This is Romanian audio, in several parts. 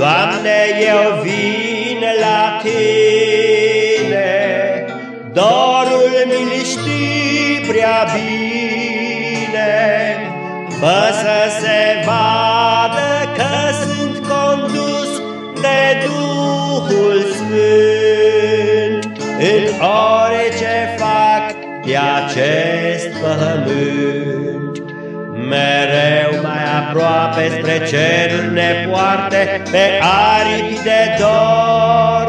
Doamne, eu vin la Tine, Dorul mi știi prea bine, Fă să se vadă că sunt condus de Duhul Sfânt, În orice fac pe acest pământ. Mereu mai aproape spre cerul ne poarte Pe aripi de dor.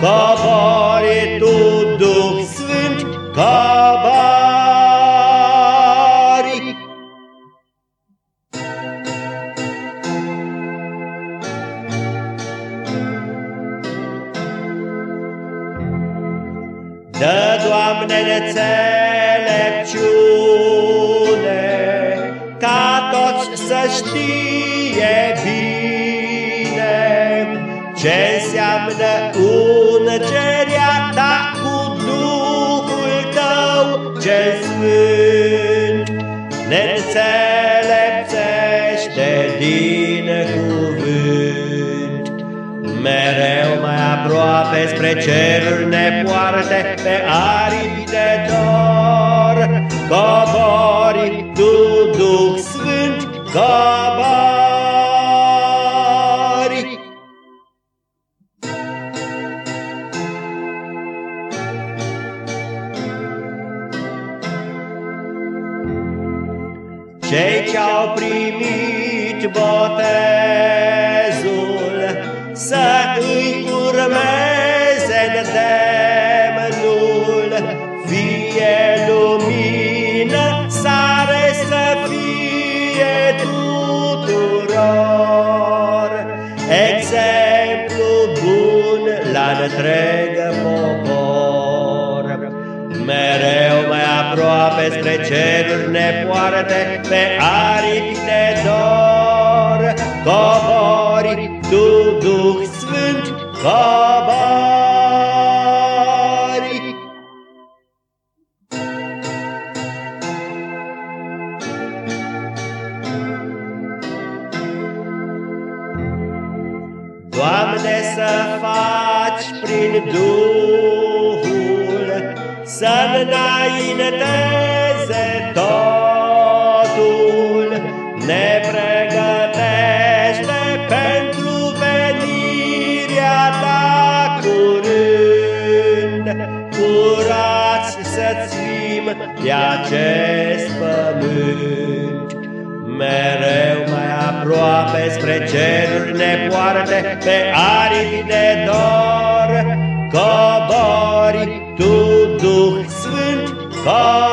Cobori tu, Duh Sfânt, cobori. Dă, Doamne, înțelepciune să știe bine ce înseamnă ungerea ta cu Duhul tău cel sfânt. Ne înțelepțește din cuvânt, mereu mai aproape spre ceruri ne poarte pe aripi de dor, cobori cobori. Cei ce-au primit botezul să îi urmeze îndemnul, întreg popor. Mereu mai aproape spre ceruri ne poartă pe aripi de dor, cobori, tu, Duh Sfânt, cobori. Doamne, să faci prin Duhul să-mi înainteze totul, ne pregătește pentru venirea ta curând, curați să-ți fim pe acest pământ. Mereu mai aproape spre ceruri ne poartă pe aripi de dor, cobori tu, Duh Sfânt, cobori.